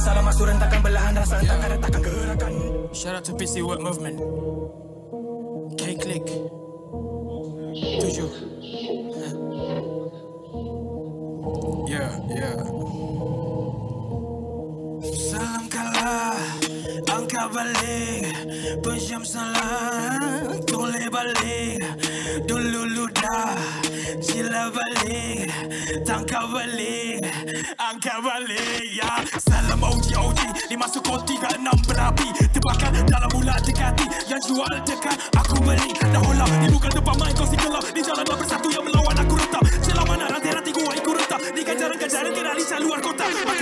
Salam masuk rentakan belahan Rasa takkan retakan gerakan. Shout out to PC Work Movement. K-Click Tujuh. Yeah, yeah balik. Penjam salah Toleh balik. Dulu ludah Sila balik. Tangkap balik Angkat balik Ya. Salam OG OG Lima suku tiga enam berapi. Terbakar dalam ulat dekati. Yang jual dekat Aku beli. Dah hola Ni bukan tempat main kau si gelap Di jalan dua bersatu yang melawan aku retak. Celah mana rantai-rantai gua ikut retak. Di ganjaran-ganjaran kira lisan luar kota. Maka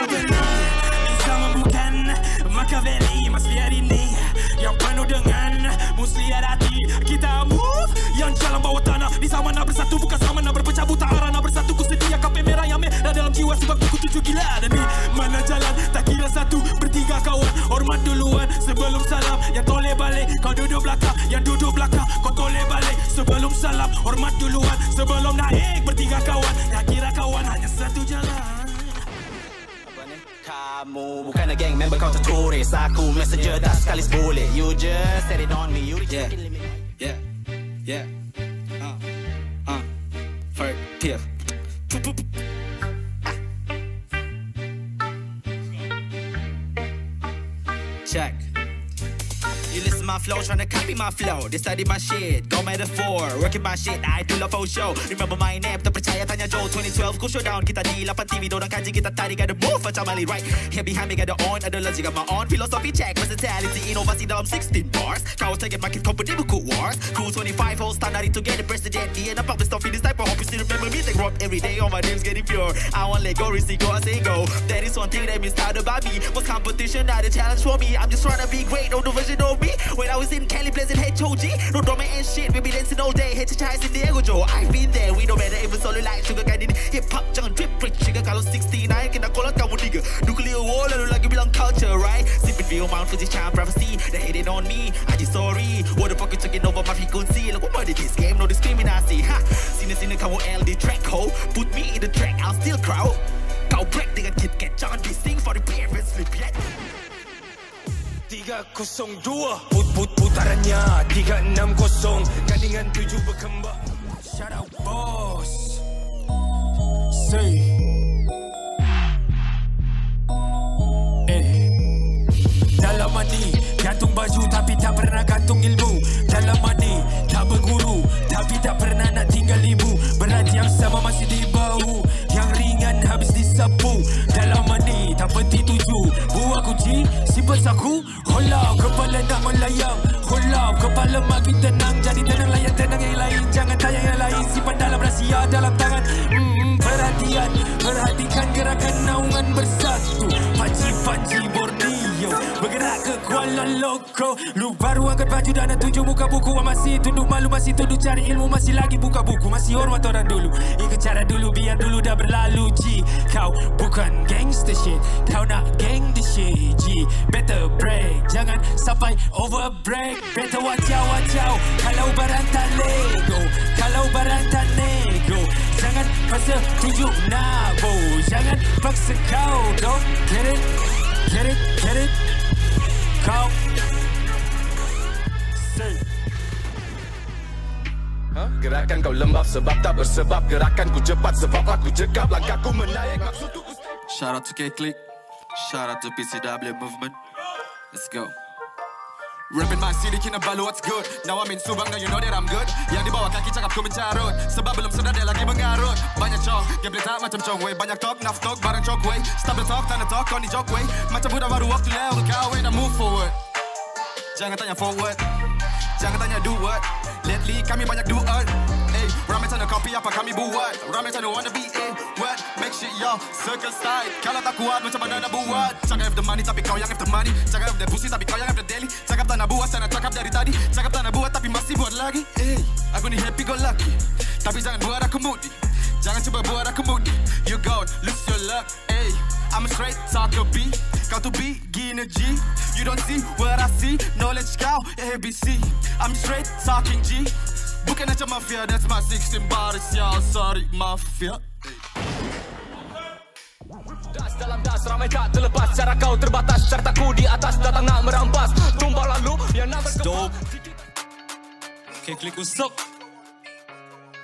mana jalan? Tak kira satu Bertiga kawan. Hormat duluan Sebelum salam. Yang toleh balik Kau duduk belakang. Yang duduk belakang Kau toleh balik. Sebelum salam Hormat duluan. Sebelum naik Bertiga kawan. Tak kira kawan Hanya satu jalan. Kamu bukan a gang member kau tertulis. Aku messenger tak sekali boleh. You just set it on me. You Yeah. yeah. limit. Yeah, yeah. Uh, uh. First, tier. Check. You listen my flow, tryna copy my flow. They study my shit, go metaphor. Working my shit, I do love for show. Remember my name, the terpercaya tanya Joe. 2012 ku showdown, kita di 8 TV, dorang kaji kita tadi got the move macam Ali right. Here behind me got the on, ada juga my own Philosophy check, versatility, inovasi dalam 16 bars. Kau target market company buku wars. Cool 25 whole standard itu get the president. Dia nampak stuff in this type of hope. You still remember me, take rock every day. All my name's getting pure. I want let go, receive go, I say go. That is one thing that been started by me. Most competition, not a challenge for me. I'm just trying to be great, no version of me. When I was in Cali, blazing HOG. No drama and shit, we be dancing all day. Hit Chai San Diego Joe. I've been there, we know better. Even solo like sugar ini hip hop jangan drip rich. Sugar kalau 69 can I call kolot kamu nigga. Nuclear war lalu lagi bilang culture right. Sipping view Mount Fuji Chan prophecy. They hating on me, I just sorry. What the fuck you taking over my frequency? Look what murder this game, no discriminasi. Ha, sini sini kamu LD track ho. Put me in the track, I'll still crowd. 302 put, put, Putarannya 360 Gandingan 7 berkembang. Shout out boss. Say. Eh. Dalam mani Gantung baju tapi tak pernah gantung ilmu. Dalam mani Tak berguru Tapi tak pernah nak tinggal ibu. Berat yang sama masih di bahu Yang ringan habis disapu. Dalam mani Tak penting tuju. Buat kunci Simpan saku Hold up Kepala nak melayang. Hold up Kepala makin tenang. Jadi tenang layan tenang yang lain. Jangan tayang yang lain. Simpan dalam rahsia Dalam tangan. Hmm, Perhatian Perhatikan gerakan naungan bersatu. Panci-panci Borneo Bergerak ke Kuala Loko Lu baru angkat baju dan nak tunjuk muka buku. Masih tunduk malu Masih tunduk cari ilmu Masih lagi buka buku. Masih hormat orang dulu. Ikut cara dulu Biar dulu dah berlalu G Kau bukan gangster shit. Kau nak gang the shit G Better break. Jangan sampai over break. Better watch out watch out. Kalau barang tak lego Kalau barang tak nego Jangan paksa tunjuk nabo Jangan paksa kau Don't get it Get it Get it Kau Say Ha? Gerakan kau lembab sebab tak bersebab Gerakan ku cepat sebab aku cekap Langkahku menaik maksudku ku Shout out to K-Click. Shout out to PCW Movement. Let's go. Rapping my city, Kinabalu, what's good? Now I'm in Subang, now you know that I'm good. Yang di bawah kaki cakap ku mencarut Sebab belum sedar dia lagi mengarut. Banyak cok, gameplay tak macam cokwe Banyak talk, naf talk, barang cokwe Stop the talk, tanda talk, kau ni jokwe Macam budak baru waktu level kau and I move forward. Jangan tanya forward. Jangan tanya do what. Lately kami banyak do what Hey, ramai tanya copy apa kami buat? Ramai tanya wanna be in shit circle side Kalau tak kuat macam mana nak buat Cakap the money tapi kau yang have the money. Cakap the pussy tapi kau yang have the daily. Cakap tak nak buat sana cakap dari tadi Cakap tak nak buat tapi masih buat lagi Hey, aku ni happy go lucky. Tapi jangan buat aku moody Jangan cuba buat aku moody You gon' lose your luck Hey, I'm a straight talker B. Kau tu beginner G. You don't see what I see Knowledge kau ABC I'm straight talking G. Bukan macam mafia That's my 16 baris Y'all. Sorry mafia dalam atas Ramai tak terlepas Cara kau terbatas Sertaku di atas Datang nak merampas Tumpah lalu Yang nak Stop. Okay, click what's up.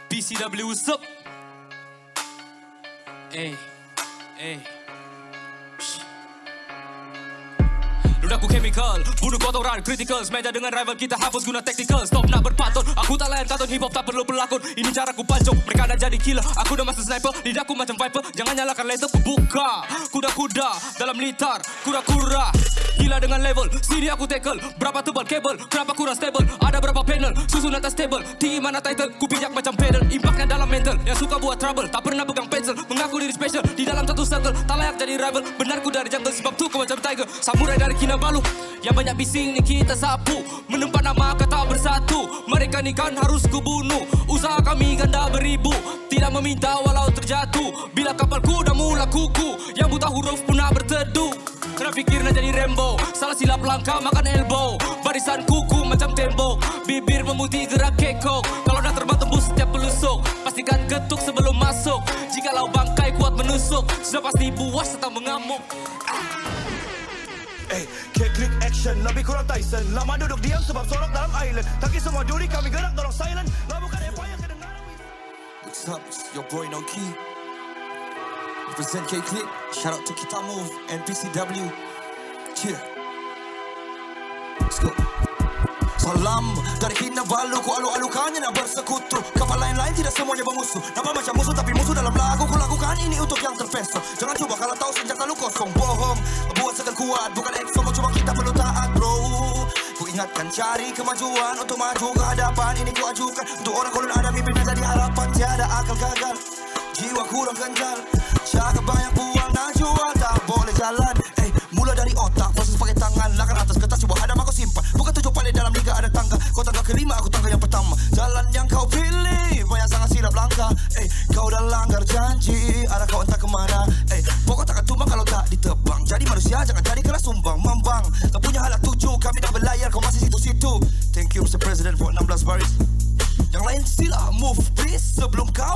PCW what's up. Hey, Ludahku chemical Bunuh kotoran critical Meja dengan rival kita hapus guna tactical Stop nak berpatun Aku tak layan tonton hip hop tak perlu pelakon Ini cara ku pancung Mereka dah jadi killer. Aku dah masuk sniper Lidahku macam viper. Jangan nyalakan laser Ku buka. Kuda-kuda Dalam litar Kura-kura. Gila dengan level Sini aku tackle. Berapa tebal kabel Kenapa kurang stable? Ada berapa panel Susun atas table. Tinggi mana title Ku pijak macam pedal. Impactnya dalam mental Yang suka buat trouble. Tak pernah pegang pencil Mengaku diri special. Di dalam satu circle Tak layak jadi rival. Benarku dari jungle Sebab tu kau macam tiger. Samurai dari Kinabalu Yang banyak bising ni kita sapu. Menempat nama kata bersatu. Mereka ni kan harus ku bunuh. Usaha kami ganda beribu. Tidak meminta walau terjatuh. Bila kapalku dah mula kuku Yang buta huruf pun nak berteduh. Kena fikir nak jadi Rambo. Salah silap langkah makan elbow. Barisan kuku macam tembok. Bibir memutih gerak kekok. Kalau dah terbang tembus setiap pelusuk. Pastikan ketuk sebelum masuk. Jikalau bangkai kuat menusuk Sudah pasti buas atau mengamuk Lebih kurang Tyson Lama duduk diam sebab sorok dalam island Taki semua juri kami gerak dorong silent Lah bukan empire kedengaran What's up? It's your boy No Key. Represent K Click. Shout out to Kita Move and PCW. Cheer. Let's go. Salam dari Kinabalu Ku alu-alukannya nak bersekutu Kapal lain-lain tidak semuanya bermusuh Nampak macam musuh tapi musuh dalam lagu Ku lakukan ini untuk yang terpeso Jangan cuba kalau tahu senjata lu kosong bohong. Buat segan kuat bukan ex Kau cuma kita perlu taat bro. Ku ingatkan cari kemajuan untuk maju ke hadapan. Ini ku ajukan untuk orang kolon ada mimpi dan jadi harapan. Tiada akal gagal, jiwa kurang kencal Cakap banyak buang jual tak boleh jalan. Hey, Mula dari otak, proses pakai tangan. Lakan atas kertas cuba hadam aku simpan. Bukan tujuh paling dalam liga ada tangga. Kau tangga kelima, aku tangga yang pertama. Jalan yang kau pilih, banyak sangat silap langkah. Hey, Kau dah langgar janji, arah kau entah kemana ya Jangan jadi kelas sumbang Mambang. Kau punya halak tuju Kami dah berlayar Kau masih situ-situ. Thank you Mr. President For 16 baris. Yang lain sila Move please. Sebelum kau